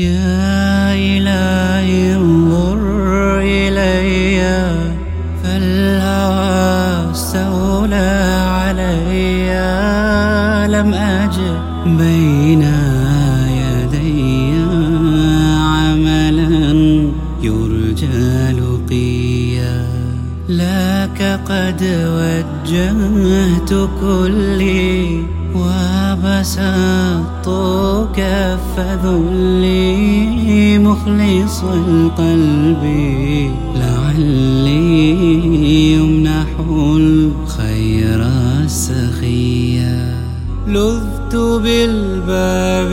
يا إلهي انظر إلي فالهوى استولى علي لم أجد بين قد وجهت كلي وبسطت كف ذلي مخلص القلب لعلي يمنح الخير السخيا لذت بالباب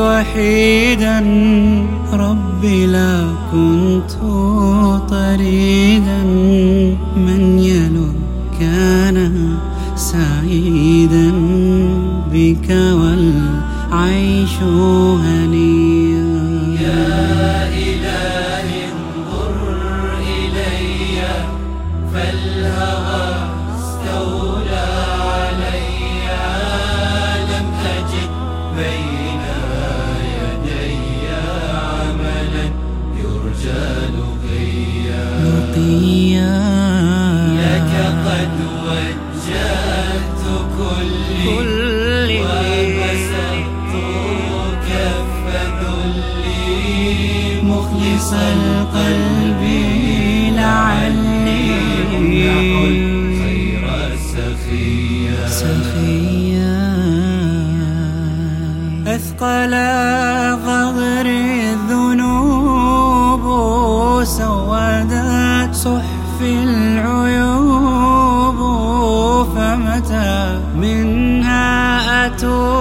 وحيدا ربي لا كنت طريدا علي لم أجد بين يدي عملا يرجى لقيا لقيا لك قد كلي وبسطت كف ذلي مخلص القلب. أثقل ظهري الذنوب سودت صحفي العيوب فمتى منها أتوب؟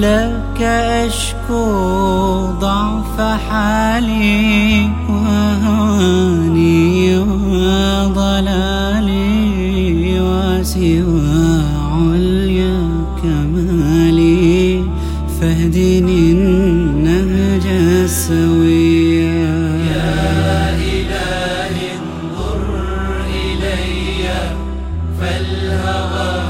لك أشكو ضعف حالي وهواني وضلالي وسوى عليا كمالي. فاهدني النهج السويا يا إلهي انظر إلي فالهوى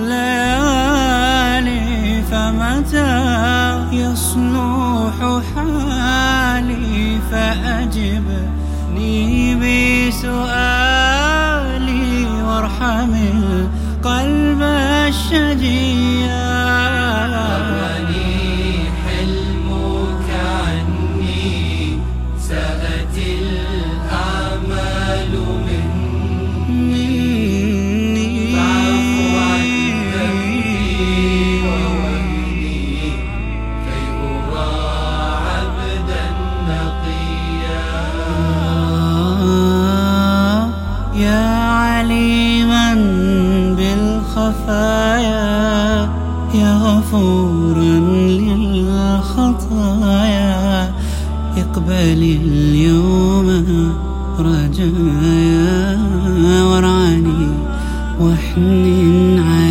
فمتى يصلح حالي فأجبني بسؤالي وارحم القلب الشجيا بالخفايا يا غفورا للخطايا. اقبل اليوم رجايا وارعني واحنن علي